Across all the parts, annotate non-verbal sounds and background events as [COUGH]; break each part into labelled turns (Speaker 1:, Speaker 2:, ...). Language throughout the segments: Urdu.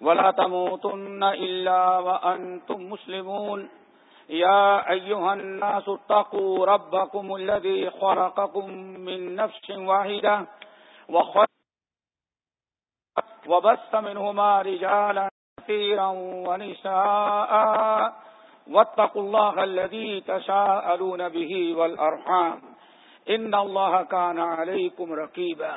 Speaker 1: ولا تموتن إلا وأنتم مسلمون. يا أيها الناس اتقوا ربكم الذي خرقكم من نفس واحدة وبث منهما رجالا كثيرا ونساء واتقوا الله الذي تساءلون به والأرحام. إن الله كان عليكم رقيبا.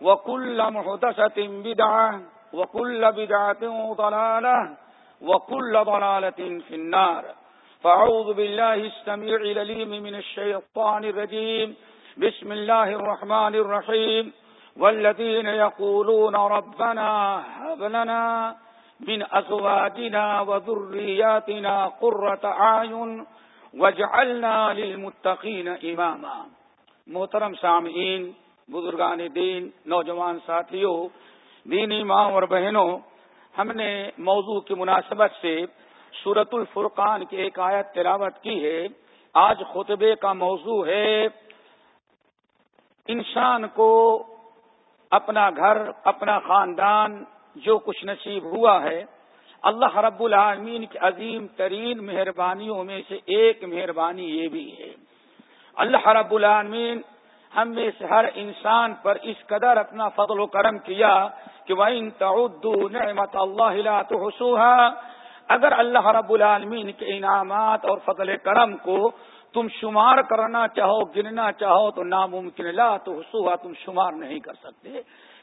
Speaker 1: وكل محدثة بدعة وكل بدعة ضلالة وكل ضلالة في النار. فأعوذ بالله السميع لليم من الشيطان الرجيم. بسم الله الرحمن الرحيم. والذين يقولون ربنا هب لنا من أزواجنا وذرياتنا قرة أعين واجعلنا للمتقين إماما. محترم سامعین بزرگان دین، نوجوان ساتھیوں، دینی ماں اور بہنوں، ہم نے موضوع کی مناسبت سے سورت الفرقان کی ایک آیت تلاوت کی ہے۔ آج خطبے کا موضوع ہے، انسان کو اپنا گھر، اپنا خاندان جو کچھ نصیب ہوا ہے، اللہ رب العالمین کی عظیم ترین مہربانیوں میں سے ایک مہربانی یہ بھی ہے۔ اللہ رب العالمین ہم میں سے ہر انسان پر اس قدر اپنا فضل و کرم کیا کہ وہ ان نعمت اللہ تو اگر اللہ رب العالمین کے انعامات اور فضل کرم کو تم شمار کرنا چاہو، گننا چاہو، تو ناممکن لا تو حسوہ تم شمار نہیں کر سکتے۔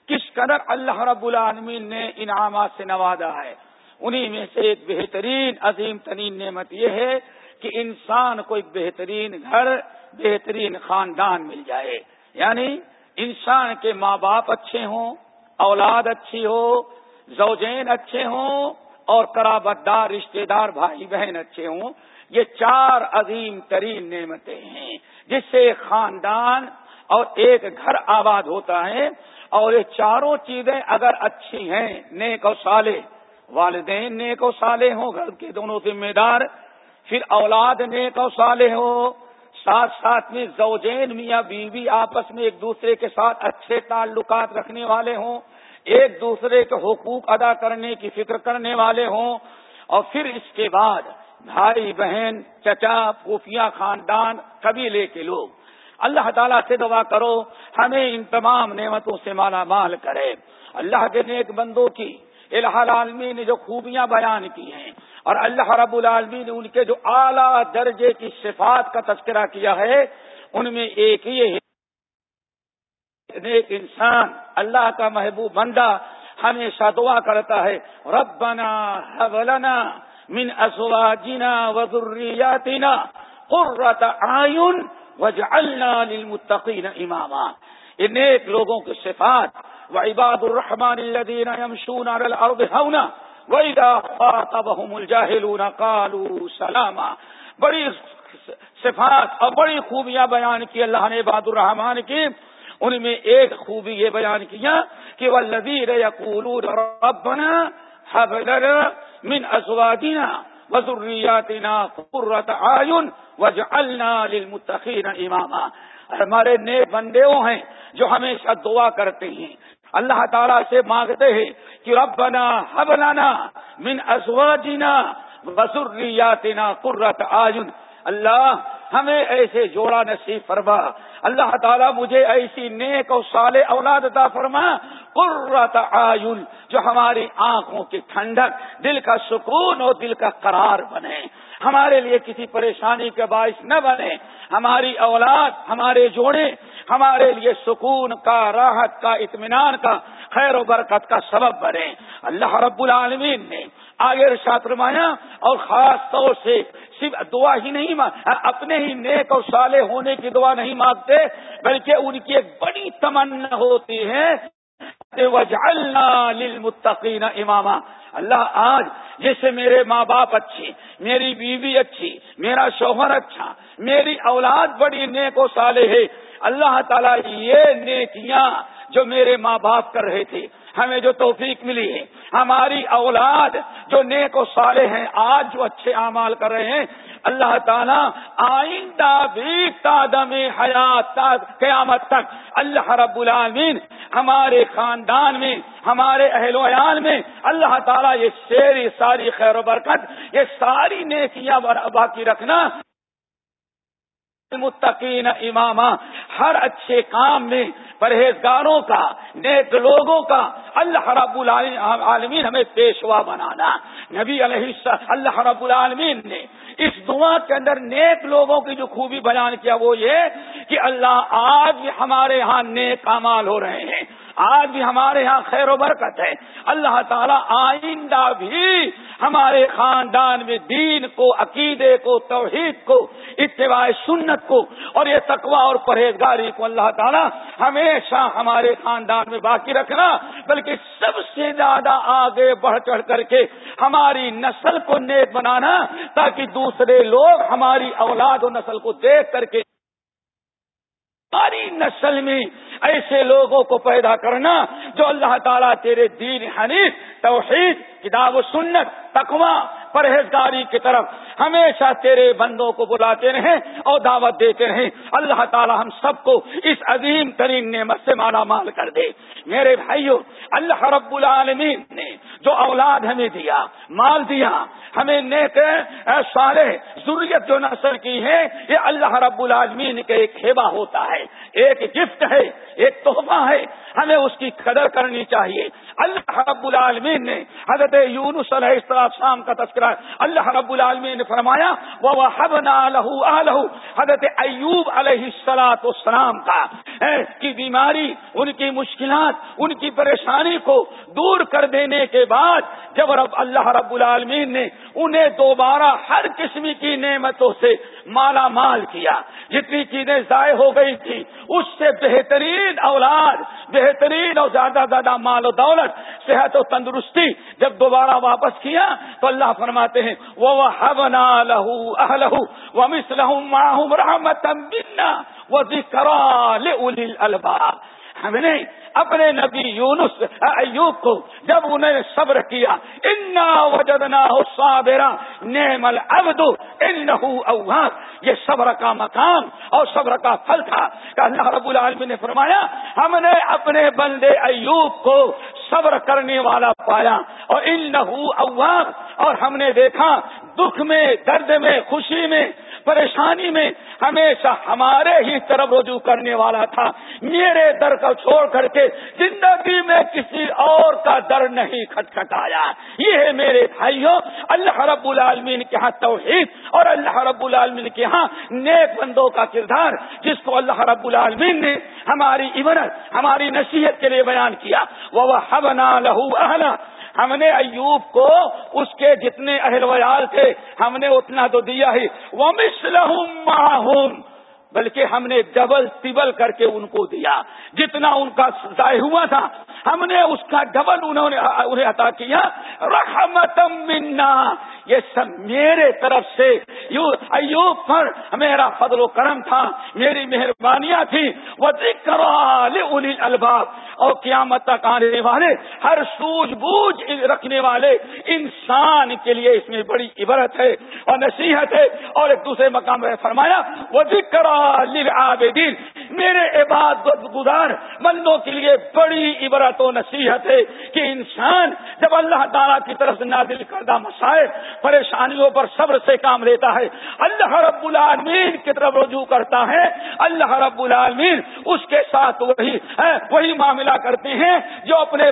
Speaker 1: کس قدر اللہ رب العالمین نے انعامات سے نوازا ہے۔ انہی میں سے ایک بہترین، عظیم ترین نعمت یہ ہے کہ انسان کو ایک بہترین گھر بہترین خاندان مل جائے۔ یعنی انسان کے ماں باپ اچھے ہوں، اولاد اچھی ہو، زوجین اچھے ہوں اور کرابت دار رشتے دار بھائی بہن اچھے ہوں، یہ چار عظیم ترین نعمتیں ہیں جس سے ایک خاندان اور ایک گھر آباد ہوتا ہے۔ اور یہ چاروں چیزیں اگر اچھی ہیں، نیک و سالے والدین نیک و سالے ہوں، گھر کے دونوں ذمہ دار، پھر اولاد نیک و سالے ہو ساتھ ساتھ میں زوجین میاں بیوی آپس میں ایک دوسرے کے ساتھ اچھے تعلقات رکھنے والے ہوں، ایک دوسرے کے حقوق ادا کرنے کی فکر کرنے والے ہوں۔ اور پھر اس کے بعد بھائی، بہن، چچا، پھوپھیاں، خاندان قبیلے کے لوگ۔ اللہ تعالیٰ سے دعا کرو، ہمیں ان تمام نعمتوں سے مالا مال کرے۔ اللہ کے نیک بندوں کی الہ العالمین نے جو خوبیاں بیان کی ہیں اور اللہ رب العالمین نے ان کے جو اعلیٰ درجے کی صفات کا تذکرہ کیا ہے، ان میں ایک یہ ہے ایک انسان، اللہ کا محبوب بندہ ہمیشہ دعا کرتا ہے، ربنا حولنا من ازواجنا وذریاتنا قرۃ اعین وجعلنا للمتقین اماما۔ ان نیک لوگوں کی صفات، وعباد الرحمن الذين يمشون على الارض هونا الجاهلون قالوا سلاما۔ بڑی صفات اور بڑی خوبیاں بیان کی اللہ نے عباد الرحمان کی۔ ان میں ایک خوبی یہ بیان کیا کہ وہ لذیر ربنا حبلر من ازواجنا وذریاتنا قرۃ اعین وجعلنا للمتقین اماما ہمارے نئے بندے ہیں جو ہمیشہ دعا کرتے ہیں۔ اللہ تعالیٰ سے مانگتے ہیں کہ ربنا حبلنا من ازواجنا وذریاتنا قرۃ اعین۔ اللہ، ہمیں ایسے جوڑا نصیب فرما۔ اللہ تعالیٰ مجھے ایسی نیک اور سال اولاد عطا فرما۔ قرۃ آئن جو ہماری آنکھوں کی ٹھنڈک، دل کا سکون اور دل کا قرار بنے۔ ہمارے لیے کسی پریشانی کا باعث نہ بنے۔ ہماری اولاد، ہمارے جوڑے ہمارے لیے سکون کا، راحت کا، اطمینان کا، خیر و برکت کا سبب بنے۔ اللہ رب العالمین نے آگے رشاط رمایا اور خاص طور سے صرف دعا ہی نہیں اپنے ہی نیک اور صالح ہونے کی دعا نہیں مانگتے، بلکہ ان کی ایک بڑی تمنا ہوتی ہے۔ للمتقین اماما اللہ آج جیسے میرے ماں باپ اچھے، میری بیوی اچھی، میرا شوہر اچھا میری اولاد بڑی نیک و صالح ہے، اللہ تعالیٰ یہ نیکیاں جو میرے ماں باپ کر رہے تھے ہمیں جو توفیق ملی ہے۔ ہماری اولاد جو نیک و صالح ہیں، آج جو اچھے اعمال کر رہے ہیں، اللہ تعالیٰ آئندہ بھی تادم حیات قیامت تک اللہ رب العالمین ہمارے خاندان میں، ہمارے اہل و عیال میں اللہ تعالیٰ یہ شیر ساری خیر و برکت، یہ ساری نیکیاں باقی رکھنا متقین امامہ ہر اچھے کام میں پرہیزگاروں کا، نیک لوگوں کا، اللہ رب العالمین ہمیں پیشوا بنانا۔ نبی علیہ اللہ رب العالمین نے اس دعا کے اندر نیک لوگوں کی جو خوبی بیان کیا وہ یہ کہ اللہ آج بھی ہمارے ہاں نیک امال ہو رہے ہیں، آج بھی ہمارے یہاں خیر و برکت ہے۔ اللہ تعالیٰ آئندہ بھی ہمارے خاندان میں دین کو، عقیدے کو، توحید کو، اتباع سنت کو اور یہ تقوا اور پرہیزگاری کو اللہ تعالیٰ ہمیشہ ہمارے خاندان میں باقی رکھنا، بلکہ سب سے زیادہ آگے بڑھ چڑھ کر کے ہماری نسل کو نیک بنانا، تاکہ دوسرے لوگ ہماری اولاد و نسل کو دیکھ کر کے ساری نسل میں ایسے لوگوں کو پیدا کرنا جو اللہ تعالیٰ تیرے دین حنیف، توحید، کتاب و سنت تقوا پرہیزگاری کی طرف ہمیشہ تیرے بندوں کو بلاتے رہیں اور دعوت دیتے رہیں۔ اللہ تعالی ہم سب کو اس عظیم ترین نعمت سے مالا مال کر دے۔ میرے بھائیوں اللہ رب العالمین نے جو اولاد ہمیں دیا، مال دیا، ہمیں نیک صالح ضروریت جو نثر کی ہے، یہ اللہ رب العالمین کا ایک کھیبا ہوتا ہے۔ ایک گفٹ ہے، ایک تحفہ ہے۔ ہمیں اس کی قدر کرنی چاہیے۔ اللہ رب العالمین نے حضرت یونس علیہ السلام کا تذکرہ اللہ رب العالمین نے فرمایا وہ حضرت ایوب علیہ السلاط السلام کا کی بیماری، ان کی مشکلات، ان کی پریشانی کو دور کر دینے کے بعد جب رب، اللہ رب العالمین نے انہیں دوبارہ ہر قسم کی نعمتوں سے مالا مال کیا۔ جتنی چیزیں ضائع ہو گئی تھی اس سے بہترین اولاد بہترین اور زیادہ زیادہ مال و دولت، صحت و تندرستی جب دوبارہ واپس کیا تو اللہ فرماتے ہیں وہ لہو اہلہ وہ مسلح رحمت وہ ذکر الباب ہم نے اپنے نبی یونس ایوب کو جب انہیں صبر کیا، انا وجدنا صابرا، نعم العبد، انه اواب یہ صبر کا مقام اور صبر کا پھل تھا کہ اللہ رب العالمین نے فرمایا، ہم نے اپنے بندے ایوب کو صبر کرنے والا پایا اور ان اواب اور ہم نے دیکھا، دکھ میں، درد میں، خوشی میں پریشانی میں ہمیشہ ہمارے ہی طرف رجوع کرنے والا تھا۔ میرے در کو چھوڑ کر کے زندگی میں کسی اور کا در نہیں کھٹکھٹایا۔ یہ ہے میرے بھائیوں، اللہ رب العالمین کے ہاں توحید اور اللہ رب العالمین کے ہاں نیک بندوں کا کردار، جس کو اللہ رب العالمین نے ہماری عبرت، ہماری نصیحت کے لیے بیان کیا۔ وہ لہو اہلا ہم نے ایوب کو اس کے جتنے اہل ویال تھے، ہم نے اتنا تو دیا ہی۔ وہ مسلم بلکہ ہم نے ڈبل ٹبل کر کے ان کو دیا۔ جتنا ان کا ضائع ہوا تھا، ہم نے اس کا ڈبل انہوں نے انہیں عطا کیا۔ رحمتم منا۔ یہ سب میرے طرف سے۔ ایوب پر میرا فضل و کرم تھا، میری مہربانیاں تھی وہ ذکر الباب اور قیامت تک آنے والے، ہر سوجھ بوجھ رکھنے والے انسان کے لیے اس میں بڑی عبرت ہے اور نصیحت ہے۔ اور ایک دوسرے مقام میں فرمایا وہ ذکر عابدین میرے عبادت گزار بندوں کے لیے بڑی عبرت و نصیحت ہے کہ انسان جب اللہ تعالیٰ کی طرف سے نازل کردہ مسائل، پریشانیوں پر صبر سے کام لیتا ہے۔ اللہ رب العالمین کی طرف رجوع کرتا ہے۔ اللہ رب العالمین اس کے ساتھ وہی وہی معاملہ کرتے ہیں جو اپنے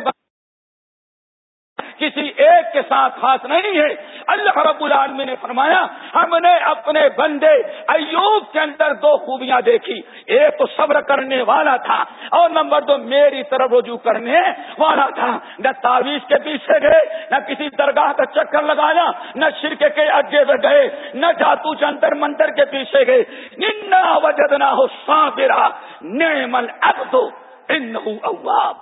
Speaker 1: کسی ایک کے ساتھ خاص نہیں ہے۔ اللہ رب العالمین نے فرمایا، ہم نے اپنے بندے ایوب کے اندر دو خوبیاں دیکھی۔ ایک تو صبر کرنے والا تھا اور نمبر دو، میری طرف رجوع کرنے والا تھا۔ نہ تعویذ کے پیچھے گئے، نہ کسی درگاہ کا چکر لگایا نہ شرکے کے اگے میں گئے، نہ جاتو جنتر منتر کے پیچھے گئے۔ نہ وجدنا ہو سابرا نیمل اب انہو اواب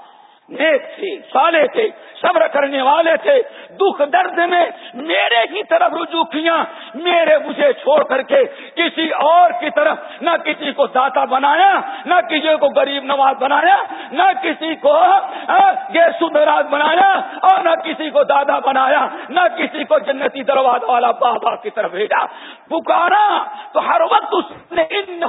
Speaker 1: نیک تھے سالے تھے صبر کرنے والے تھے۔ دکھ درد میں میرے کی طرف رجوع کیا، میرے مجھے چھوڑ کر کے کسی اور کی طرف نہ کسی کو داتا بنایا، نہ کسی کو غریب نواز بنایا، نہ کسی کو سدراج بنایا اور نہ کسی کو دادا بنایا، نہ کسی کو جنتی درواز والا بابا کی طرف بھیجا۔ پکارا تو ہر وقت اس نے ان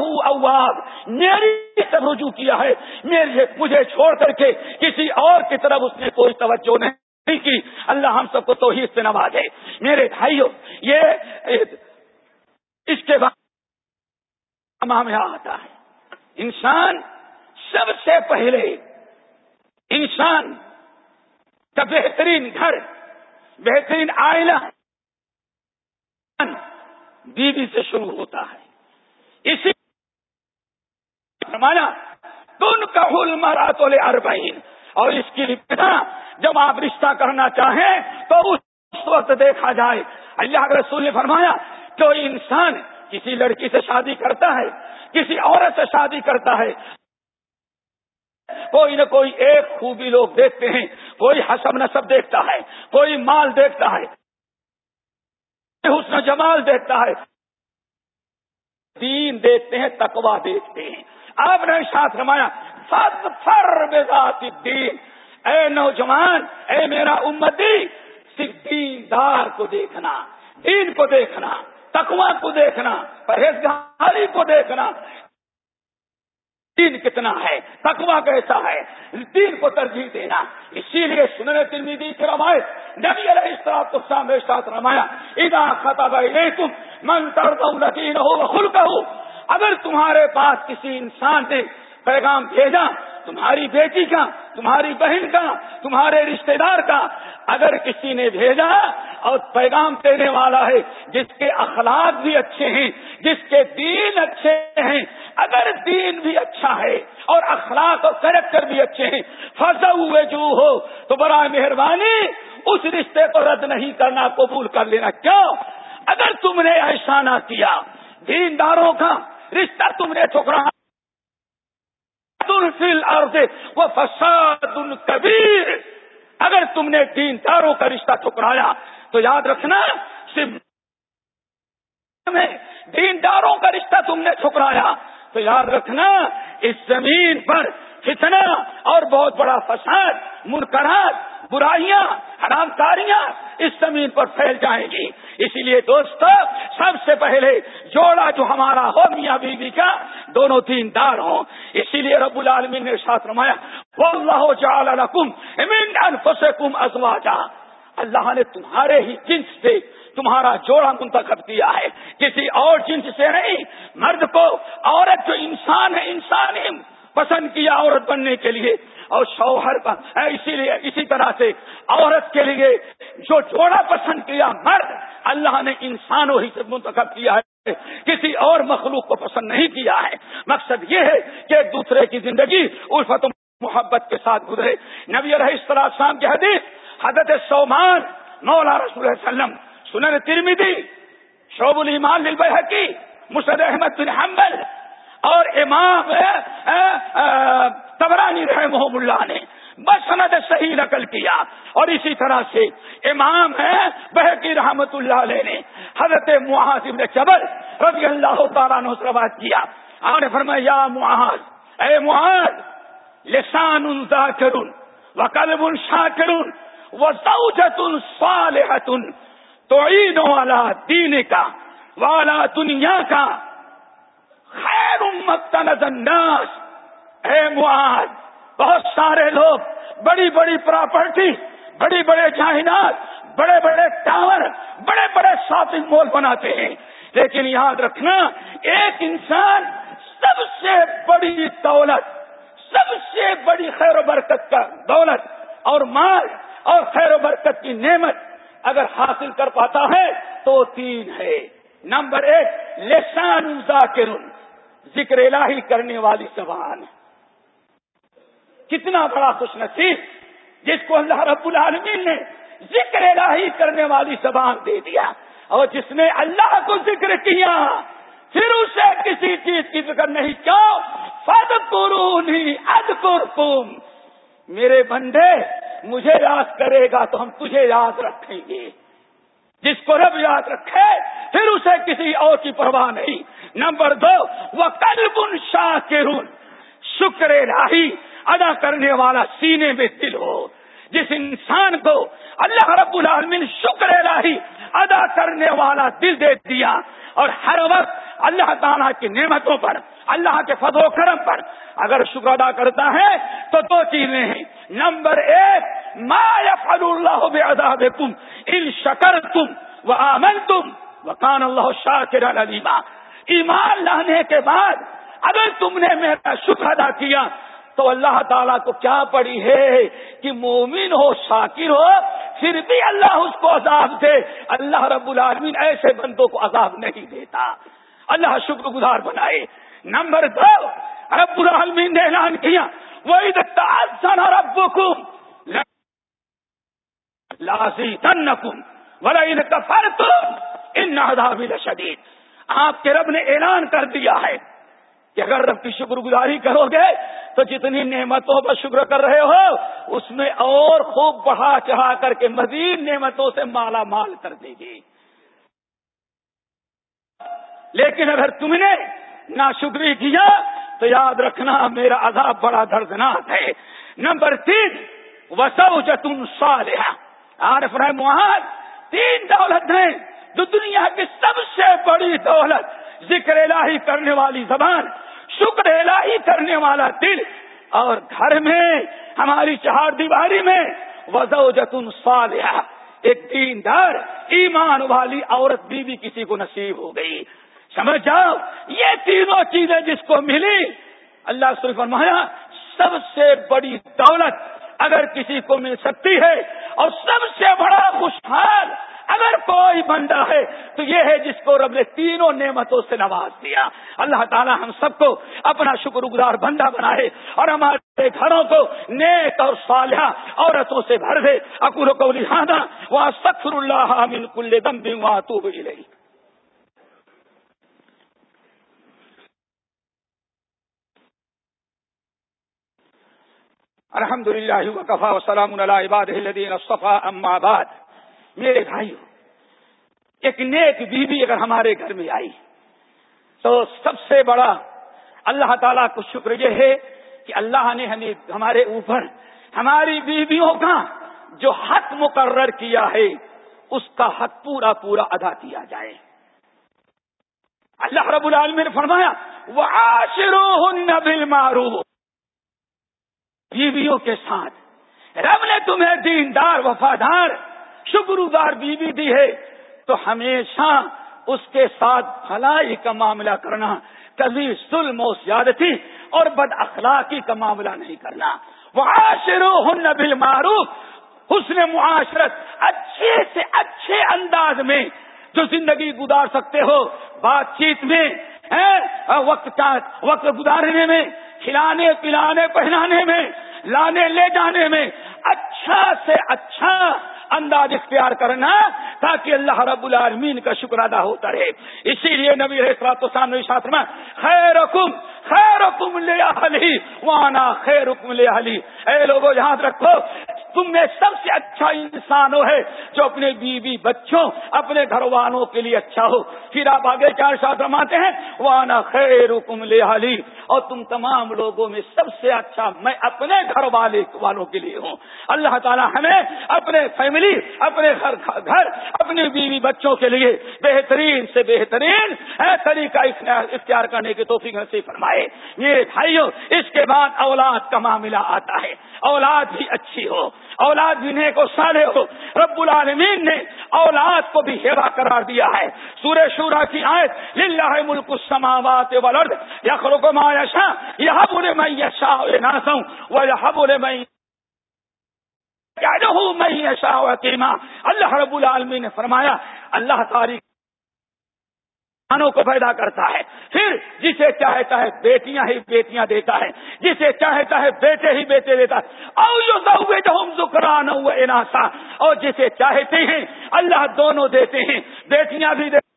Speaker 1: میری طرف رجوع کیا ہے، میرے مجھے چھوڑ کر کے کسی اور کی طرف اس نے کوئی توجہ نہیں کی۔ اللہ ہم سب کو توحید سے نوازے۔ میرے بھائیوں یہ اس کے بعد آتا ہے۔ انسان سب سے پہلے، انسان کا بہترین گھر، بہترین آئلہ بیوی سے شروع ہوتا ہے۔ اسی فرمایا تن کا ہل مارا تو لے اربعین اور اس کی ابتدا جب آپ رشتہ کرنا چاہیں تو اس وقت دیکھا جائے۔ اللہ کے رسول نے فرمایا کوئی انسان کسی لڑکی سے شادی کرتا ہے، کسی عورت سے شادی کرتا ہے، کوئی نہ کوئی ایک خوبی لوگ دیکھتے ہیں، کوئی حسب نصب دیکھتا ہے، کوئی مال دیکھتا ہے حسن جمال دیکھتا ہے۔ دین دیکھتے ہیں تقوا دیکھتے ہیں۔ آپ نے ساتھ رمایا دین اے نوجوان، اے میرا امتی صرف دین دار کو دیکھنا، دین کو دیکھنا تکوا کو دیکھنا، پرہیزگاری کو دیکھنا۔ دین کتنا ہے؟ تکوا کیسا ہے؟ دین کو ترجیح دینا۔ اسی لیے سننے تلمیدی کی روایت نبی علیہ السلام تو سامنے ساتھ رمایا ادا خطاب تم من تردین ہو خل ہو اگر تمہارے پاس کسی انسان نے پیغام بھیجا تمہاری بیٹی کا، تمہاری بہن کا، تمہارے رشتہ دار کا، اگر کسی نے بھیجا اور پیغام دینے والا ہے، جس کے اخلاق بھی اچھے ہیں، جس کے دین اچھے ہیں، اگر دین بھی اچھا ہے اور اخلاق اور کریکٹر بھی اچھے ہیں فضا ہوئے جو ہو تو برائے مہربانی اس رشتے کو رد نہیں کرنا، قبول کر لینا۔ کیوں؟ اگر تم نے ایسا نہ کیا، دینداروں کا رشتہ تم نے ٹھکرا فل وہ فساد کبیر اگر تم نے دین داروں کا رشتہ ٹھکرایا، تو یاد رکھنا، صرف دین داروں کا رشتہ تم نے ٹھکرایا، تو یاد رکھنا، اس زمین پر فتنہ اور بہت بڑا فساد، منکرات برائیاں حرام کاریاں اس زمین پر پھیل جائیں گی۔ اسی لیے دوست سب سے پہلے جوڑا جو ہمارا ہو، میاں بیوی کا، دونوں تین دار ہوں۔ اسی لیے رب العالمین نے ساتھ رمایا کم ازواجا. اللہ نے تمہارے ہی جنس سے تمہارا جوڑا منتخب کیا ہے۔ کسی اور جنس سے نہیں، مرد کیا عورت بننے کے لیے اور شوہر کا اسی لیے اسی طرح سے عورت کے لیے جو جوڑا پسند کیا مرد اللہ نے انسانوں ہی سے منتخب کیا ہے۔ کسی اور مخلوق کو پسند نہیں کیا ہے۔ مقصد یہ ہے کہ ایک دوسرے کی زندگی الفت محبت کے ساتھ گزرے۔ نبی علیہ السلام کی حدیث، حضرت سومان مولا رسول وسلم، سنن ترمیدی شعب المان للبیحقی مسد احمد بن حنبل اور امام تبرانی رحمہ اللہ نے بس صحیح نقل کیا۔ اور اسی طرح سے امام ہے بحقی رحمت اللہ علیہ نے حضرت محاذ ابن چبر رضی اللہ تعالیٰ نے روایت کیا۔ آپ نے فرمایا، یا محاذ اے محاذ لسان ذاکر و قلب شاکر و زوجت صالحت تعین والا دین کا والا دنیا کا خیر امت الناس اے معاذ، بہت سارے لوگ، بڑی بڑی پراپرٹی، بڑی بڑے جائنات، بڑے بڑے ٹاور، بڑے بڑے شاپنگ مال بناتے ہیں۔ لیکن یاد رکھنا، ایک انسان سب سے بڑی دولت، سب سے بڑی خیر و برکت کا دولت اور مال اور خیر و برکت کی نعمت اگر حاصل کر پاتا ہے تو تین ہے۔ نمبر ایک، لسان ذاکر ذکر الہی کرنے والی زبان کتنا بڑا خوش نصیب جس کو اللہ رب العالمین نے ذکر الہی کرنے والی زبان دے دیا اور جس نے اللہ کو ذکر کیا، پھر اسے کسی چیز کی فکر نہیں کیوں فد قرونی اد میرے بندے، مجھے یاد کرے گا تو ہم تجھے یاد رکھیں گے۔ جس کو رب یاد رکھے، پھر اسے کسی اور کی پرواہ نہیں۔ نمبر دو وہ کلب شاہ کے شکر راہی ادا کرنے والا سینے میں دل ہو۔ جس انسان کو اللہ رب العالمین شکر راہی ادا کرنے والا دل دے دیا، اور ہر وقت اللہ تعالیٰ کی نعمتوں پر، اللہ کے فض و کرم پر اگر شکر ادا کرتا ہے، تو دو چیزیں ہیں۔ نمبر ایک، ما فل اللہ ادا تم ان شکر تم وہ آمن تم وہ کان اللہ شاہ کے ایمان لانے کے بعد اگر تم نے میرا شکر ادا کیا تو اللہ تعالیٰ کو کیا پڑی ہے کہ مومن ہو، شاکر ہو، پھر بھی اللہ اس کو عذاب دے۔ اللہ رب العالمین ایسے بندوں کو عذاب نہیں دیتا۔ اللہ شکر گزار بنائے۔ نمبر دو، رب العالمین نے اعلان کیا وہ رب کم لازی تن کم بڑا ان کا فرق ان شدید آپ کے رب نے اعلان کر دیا ہے کہ اگر رب کی شکر گزاری کرو گے تو جتنی نعمتوں پر شکر کر رہے ہو، اس میں اور خوب بڑھا چڑھا کر کے مزید نعمتوں سے مالا مال کر دے گی۔ لیکن اگر تم نے نہ شکری کیا تو یاد رکھنا میرا عذاب بڑا دردناک ہے۔ نمبر تین وسو جتن صالحہ عارف رحم تین دولت ہیں۔ جو دنیا کی سب سے بڑی دولت ذکر الہی کرنے والی زبان شکر الہی کرنے والا دل اور گھر میں ہماری چہار دیواری میں وزو جتن صالحہ ایک دیندار ایمان والی عورت بھی, بھی کسی کو نصیب ہو گئی۔ سمجھ جاؤ یہ تینوں چیزیں جس کو ملی اللہ صرف فرمایا سب سے بڑی دولت اگر کسی کو مل سکتی ہے اور سب سے بڑا خوشحال اگر کوئی بندہ ہے تو یہ ہے جس کو رب نے تینوں نعمتوں سے نواز دیا۔ اللہ تعالی ہم سب کو اپنا شکر گزار بندہ بنائے اور ہمارے گھروں کو نیک اور صالحہ عورتوں سے بھر دے۔ اکور کو لہٰذا وہاں سکفر اللہ من کل دم بھی وہاں تو ہوئی رہی الحمد للہ وقفا وسلام عباد الدین اما بعد۔ میرے بھائی ایک نیک بیوی اگر ہمارے گھر میں آئی، تو سب سے بڑا اللہ تعالیٰ کو شکر یہ ہے کہ اللہ نے ہمیں، ہمارے اوپر ہماری بیویوں کا جو حق مقرر کیا ہے، اس کا حق پورا پورا ادا کیا جائے۔ اللہ رب العالمین نے فرمایا وہ آشرو نبل مارو بیویوں کے ساتھ، رب نے تمہیں دیندار، وفادار شکر بیوی دی ہے تو ہمیشہ اس کے ساتھ بھلائی کا معاملہ کرنا، کبھی ظلم و زیادتی اور بد اخلاقی کا معاملہ نہیں کرنا۔ وہ آشرو ہن بل معروف حسن معاشرت اچھے سے اچھے انداز میں جو زندگی گزار سکتے ہو۔ بات چیت میں وقت وقت گزارنے میں، کھلانے پلانے، پہنانے میں، لانے لے جانے میں اچھا سے اچھا انداز اختیار کرنا تاکہ اللہ رب العالمین کا شکر ادا ہوتا رہے۔ اسی لیے نبی سامنے میں خیر حکم خیر حکم لے علی وانا خیر حکم لے علی اے لوگوں یاد رکھو تم میں سب سے اچھا انسان ہو ہے جو اپنے بیوی بچوں، اپنے گھر والوں کے لیے اچھا ہو۔ پھر آپ آگے چار شاد رماتے ہیں؟ وانا خیر حکم لے علی اور تم تمام لوگوں میں سب سے اچھا میں اپنے گھر والے والوں کے لیے ہوں۔ اللہ تعالیٰ ہمیں اپنے فیملی، اپنے گھر گھر، اپنی بیوی بچوں کے لیے بہترین سے بہترین طریقہ اختیار کرنے کی توفیق نصیب فرمائے۔ میرے بھائیوں اس کے بعد اولاد کا معاملہ آتا ہے۔ اولاد بھی اچھی ہو، اولاد بھی نیک و سالے ہو۔ رب العالمین نے اولاد کو بھی ہیوا قرار دیا ہے۔ سورہ شورا کی آیت، للہ ملک السماوات والارض، یخلق ما یشاء یہاں بولے میں یشاء ناسوں وہ یہاں بولے میں میں اللہ رب العالمی نے فرمایا، اللہ تاریخ کو پیدا کرتا ہے۔ پھر جسے چاہتا ہے بیٹیاں ہی بیٹیاں دیتا ہے، جسے چاہتا ہے بیٹے ہی بیٹے دیتا ہے۔ اور جسے چاہتے ہیں، اللہ دونوں دیتے ہیں، بیٹیاں بھی دیتے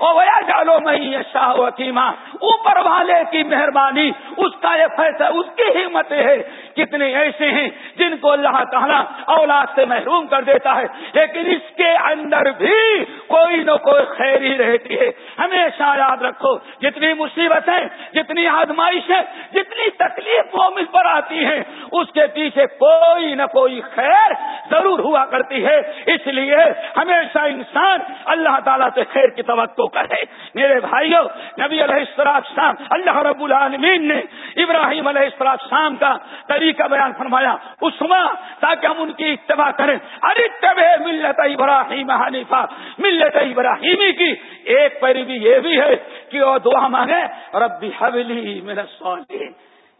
Speaker 1: چالو میں شاہ وکیما، اوپر والے کی مہربانی، اس کا یہ فیصلہ، اس کی ہمت ہے۔ کتنے ایسے ہیں جن کو اللہ تعالیٰ اولاد سے محروم کر دیتا ہے، لیکن اس کے اندر بھی کوئی نہ کوئی خیر ہی رہتی ہے۔ ہمیشہ یاد رکھو، جتنی مصیبتیں جتنی آزمائشیں جتنی تکلیف وہ مل پر آتی ہیں اس کے پیچھے کوئی نہ کوئی خیر ضرور ہوا کرتی ہے۔ اس لیے ہمیشہ انسان اللہ تعالیٰ سے خیر کی توقع کرے۔ میرے بھائیوں نبی علیہ السلام شام اللہ رب العالمین نے ابراہیم علیہ السلام شام کا طریقہ بیان فرمایا۔ اسما تاکہ ہم ان کی اتباع کریں۔ ارے طب ملت ابراہیم حنیفہ۔ ملت ابراہیمی کی ایک پیری بھی یہ بھی ہے کہ وہ دعا مانگے، ربی حولی میرا سوال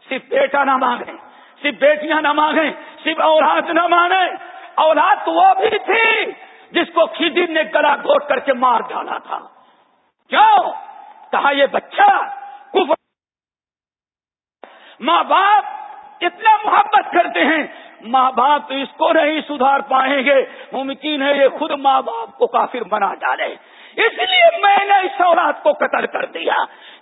Speaker 1: صرف بیٹا نہ مانگے، صرف بیٹیاں نہ مانگے، صرف اولاد نہ مانگے۔ اولاد تو وہ بھی تھی جس کو کھیدی نے گلا گھوٹ کر کے مار ڈالا تھا۔ کیوں؟ کہا یہ بچہ کفر ماں باپ اتنا محبت کرتے ہیں، ماں باپ تو اس کو نہیں سدھار پائیں گے۔ ممکن ہے یہ خود ماں باپ کو کافر بنا ڈالے۔ اس لیے میں نے اس اولاد کو قتل کر دیا۔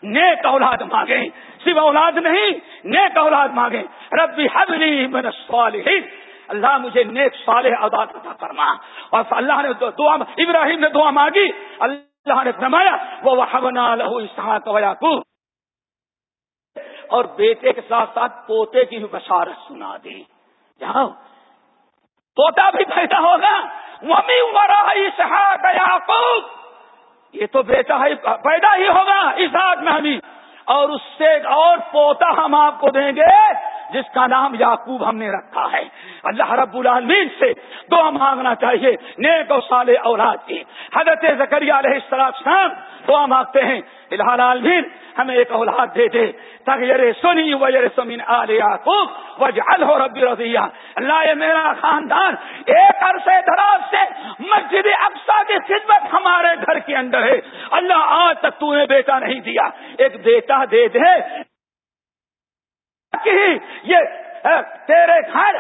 Speaker 1: نیک اولاد مانگے صرف اولاد نہیں، نیک اولاد مانگے ربی حضری من الصالحین۔ اللہ مجھے نیک صالح اولاد عطا فرما۔ اور اللہ نے دعا ابراہیم نے دعا مانگی۔ اللہ اللہ نے فرمایا وہ لہو اسحاق یعقوب اور بیٹے کے ساتھ ساتھ پوتے کی بھی بشارت سنا دی۔ جاؤ، پوتا بھی پیدا ہوگا۔ ممی ورا اسحاق یعقوب یہ تو بیٹا ہی پیدا ہی ہوگا اسحاق میں ہمیں اور اس سے اور پوتا ہم آپ کو دیں گے۔ جس کا نام یعقوب ہم نے رکھا ہے۔ اللہ رب العالمین سے دعا مانگنا چاہیے، نیک و سال اولاد کی۔ حضرت زکریہ علیہ السلام دعا مانگتے ہیں۔ الحال عالمین ہمیں ایک اولاد دے دے۔ تاکہ سنی و سمین آل یعقوب وجعل ہو ربی رضیہ۔ اللہ یہ میرا خاندان، ایک عرصے دراز سے مسجد اقسا کی خدمت ہمارے گھر کے اندر ہے۔ اللہ آج تک تو نے بیٹا نہیں دیا۔ ایک بیٹا دے دے۔ یہ تیرے گھر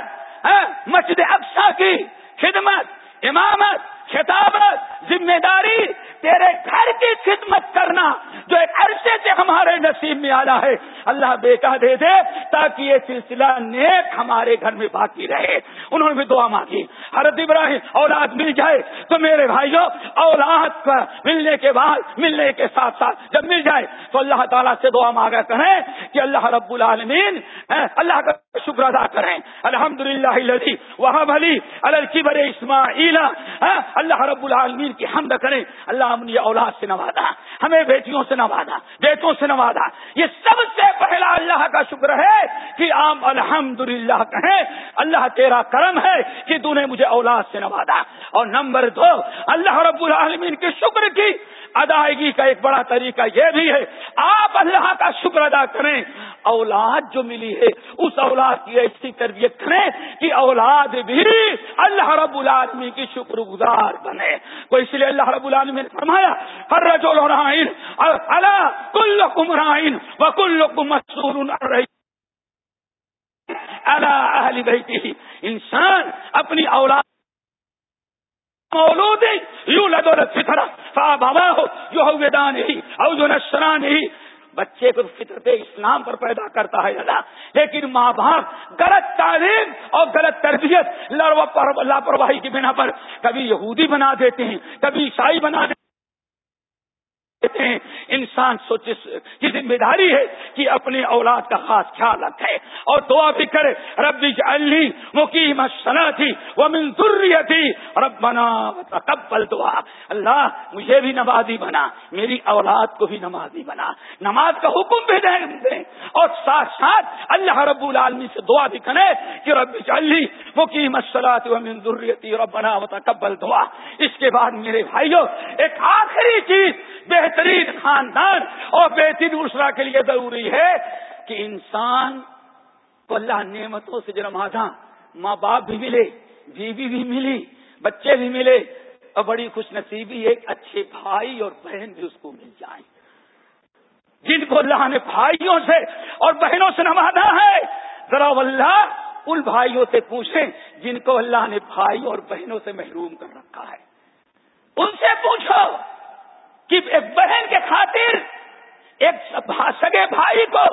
Speaker 1: مسجد افسا کی خدمت امامت خطابت ذمہ داری تیرے گھر کی خدمت کرنا جو ایک عرصے سے ہمارے نصیب میں آنا ہے۔ اللہ بیٹا دے دے تاکہ یہ سلسلہ نیک ہمارے گھر میں باقی رہے۔ انہوں نے بھی دعا مانگی۔ حرت ابراہیم، اولاد مل جائے تو میرے بھائیوں، اولاد کا ملنے کے بعد، ملنے کے ساتھ ساتھ جب مل جائے تو اللہ تعالیٰ سے دعا مانگا کریں کہ اللہ رب العالمین اللہ کا شکر ادا کریں۔ الحمد للہ وہاں بھلی الرکی برے اسماعیل اللہ رب العالمین کی حمد کریں، اللہ ہم نے اولاد سے نوازا، ہمیں بیٹیوں سے نوازا، بیٹوں سے نوازا۔ یہ سب سے پہلا اللہ کا شکر ہے کہ عام الحمد للہ کہیں، اللہ تیرا کرم ہے کہ تو نے مجھے اولاد سے نوازا۔ اور نمبر دو، اللہ رب العالمین کے شکر کی ادائیگی کا ایک بڑا طریقہ یہ بھی ہے، آپ اللہ کا شکر ادا کریں۔ اولاد جو ملی ہے، اس اولاد کی ایسی تربیت کریں کہ اولاد بھی اللہ رب العالمی کی شکر گزار بنے۔ تو اس لیے اللہ رب العالمی نے فرمایا، ہر رجو رائن اللہ کل کمرائن و کل مسور اللہ بیٹی انسان اپنی اولاد مولود یوں لدو فطرہ، فا بابا ہو، جو ہو دان ہی، او جو نشران ہی۔ بچے کو فطرت اسلام پر پیدا کرتا ہے اللہ، لیکن ماں باپ غلط تعلیم اور غلط تربیت، لاپرواہی کی بنا پر کبھی یہودی بنا دیتے ہیں، کبھی عیسائی بنا دیتے ہیں۔ [LAUGHS] انسان سوچے کی ذمہ داری ہے کہ اپنے اولاد کا خاص خیال رکھے اور دعا بھی کرے ربی جلی مقیم سنا تھی وہ منظوری تھی رب بنا تقبل دعا۔ اللہ مجھے بھی نمازی بنا، میری اولاد کو بھی نمازی بنا۔ نماز کا حکم بھی دیں اور ساتھ ساتھ اللہ رب العالمی سے دعا بھی کرے کہ رب جلی مقیم سلاط و منظوری رب بنا تقبل دعا۔ اس کے بعد میرے بھائیوں ایک آخری چیز بہترین خاندان اور بہترین اسرا کے لیے ضروری ہے کہ انسان کو اللہ نعمتوں سے جو نوازا ماں باپ بھی ملے، بیوی بھی ملی، بچے بھی ملے، اور بڑی خوش نصیبی ایک اچھے بھائی اور بہن بھی اس کو مل جائیں۔ جن کو اللہ نے بھائیوں سے اور بہنوں سے نوازا ہے، ذرا اللہ ان بھائیوں سے پوچھیں جن کو اللہ نے بھائی اور بہنوں سے محروم کر رکھا ہے۔ ان سے پوچھو۔ کہ ایک بہن کے خاطر ایک ہاں سگے بھائی کو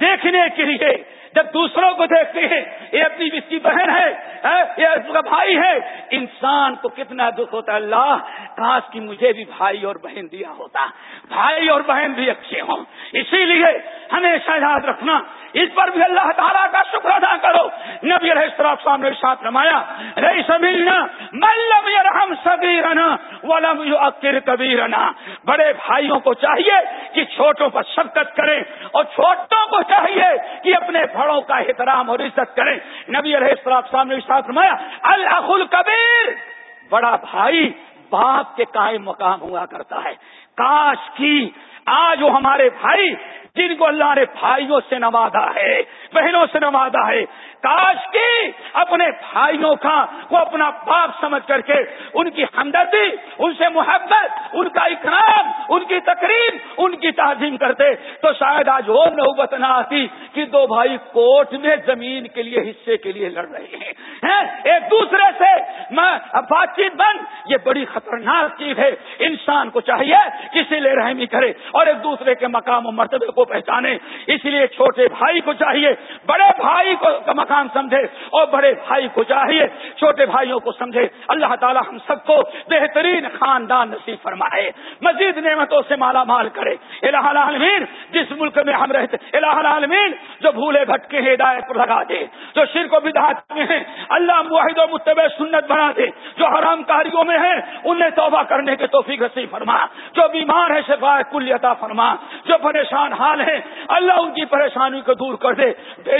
Speaker 1: دیکھنے کے لیے جب دوسروں کو دیکھتے ہیں، یہ اپنی اس کی بہن ہے یہ اس کا بھائی ہے، انسان کو کتنا دکھ ہوتا ہے، اللہ، کاش کی مجھے بھی بھائی اور بہن دیا ہوتا۔ بھائی اور بہن بھی اچھے ہوں۔ اسی لیے ہمیشہ یاد رکھنا، اس پر بھی اللہ تعالیٰ کا شکر ادا کرو۔ نبی علیہ السلام نے ساتھ رمایا رہی سمیلنا ملم رحم سبھی رنا ولم اکر کبھی رنا بڑے بھائیوں کو چاہیے کہ چھوٹوں پر شفقت کریں اور چھوٹوں کو چاہیے کہ اپنے بڑوں کا احترام اور عزت کریں۔ نبی علیہ السلام نے ساتھ رمایا اللہ الکبیر بڑا بھائی باپ کے قائم مقام ہوا کرتا ہے۔ کاش کی آج وہ ہمارے بھائی، جن کو اللہ نے بھائیوں سے نوازا ہے، بہنوں سے نوازا ہے، کاش کی اپنے بھائیوں کا وہ اپنا باپ سمجھ کر کے ان کی ہمدردی، ان سے محبت، ان کا اکرام ان کی تقریب ان کی تعظیم کرتے تو شاید آج وہ نوبت نہ آتی کہ دو بھائی کوٹ میں زمین کے لیے حصے کے لیے لڑ رہے ہیں۔ ایک دوسرے سے بات چیت بند یہ بڑی خطرناک چیز ہے۔ انسان کو چاہیے کسی لے رحمی کرے اور ایک دوسرے کے مقام و مرتبے کو پہچانے۔ اس لیے چھوٹے بھائی کو چاہیے، بڑے بھائی کو مقام سمجھے اور بڑے بھائی کو چاہیے۔ چھوٹے بھائیوں کو سمجھے۔ اللہ تعالی ہم سب کو بہترین خاندان نصیب فرمائے۔ مزید نعمتوں سے مالا مال کرے۔ الہ العالمین، جس ملک میں ہم رہتے، الہ العالمین، جو بھولے بھٹکے ہدایت پر لگا دے، جو شرک و بدعات میں ہیں، اللہ معاہد و متبع سنت بنا دے، جو حرام کاریوں میں ہیں انہیں توبہ کرنے کے توفیق نصیب فرما، جو بیمار ہے شفا کل عطا فرما، جو پریشان حال ہیں، اللہ ان کی پریشانی کو دور کر دے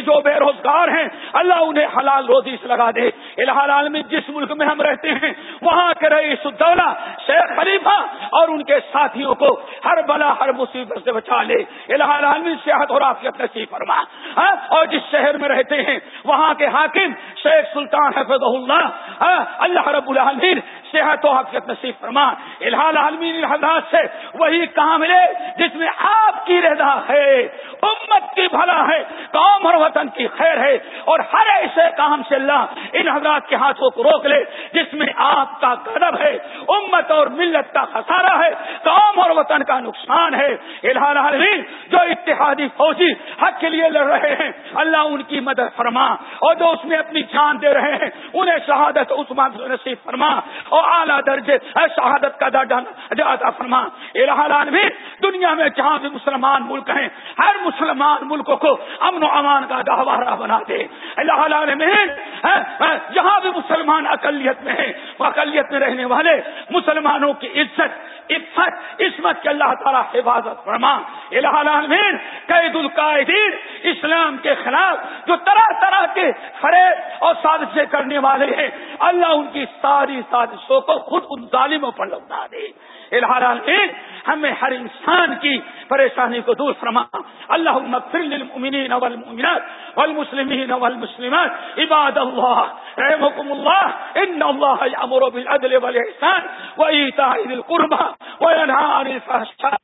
Speaker 1: جو بے روزگار ہیں، اللہ انہیں حلال روزی سے لگا دے۔ الحال میں جس ملک میں ہم رہتے ہیں، وہاں کے رئیس الدولہ، شیخ خلیفہ اور ان کے ساتھیوں کو ہر بلا، ہر مصیبت سے بچا لے۔ الحال عالمی صحت اور آپ نصیب فرما۔ ہاں؟ اور جس شہر میں رہتے ہیں، وہاں کے حاکم شیخ سلطان حفظ اللہ ہاں؟ اللہ رب العالمین صحت و حقیقت نصیب فرما۔ الحال عالمین حضرات سے وہی کام لے، جس میں آپ کی رضا ہے، امت کی بھلا ہے، قوم اور وطن کی خیر ہے۔ اور ہر ایسے کام سے اللہ ان حضرات کے ہاتھوں کو روک لے، جس میں آپ کا قدم ہے، امت اور ملت کا خسارہ ہے، قوم اور وطن کا نقصان ہے۔ الحال عالمین جو اتحادی فوجی حق کے لیے لڑ رہے ہیں، اللہ ان کی مدد فرما اور جو اس میں اپنی جان دے رہے ہیں، انہیں شہادت عثمان نصیب فرما اور اعلیٰ درجے شہادت کا درجہ فرما۔ الحال عالمین دنیا میں جہاں بھی مسلمان ملک ہیں، ہر مسلمان ملک کو امن و امان کا گہوارہ بنا دے۔ اللہ العالمین ہاں، ہاں، جہاں بھی مسلمان اقلیت میں ہیں، وہ اقلیت میں رہنے والے، مسلمانوں کی عزت، عفت، عصمت کے اللہ تعالیٰ حفاظت فرما۔ الہ العالمین، قید القاعدین اسلام کے خلاف جو طرح طرح کے فریب اور سازشیں کرنے والے ہیں، اللہ ان کی ساری سازشوں کو خود ان ظالموں پر لوٹا دے۔ العالمین ہمیں ہر انسان کی پریشانی کو دور فرما۔ اللہ للمؤمنین والمؤمنات والمسلمین والمسلمات، عباد اللہ رحمكم اللہ، ان اللہ یامر بالعدل والاحسان وایتاء ذی القربى وینهى عن الفحشاء۔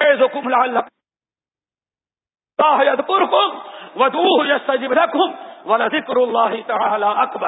Speaker 1: يعظكم لعلكم الله يذكركم ودوه يستجب لكم ولذكر الله تعالى اکبر۔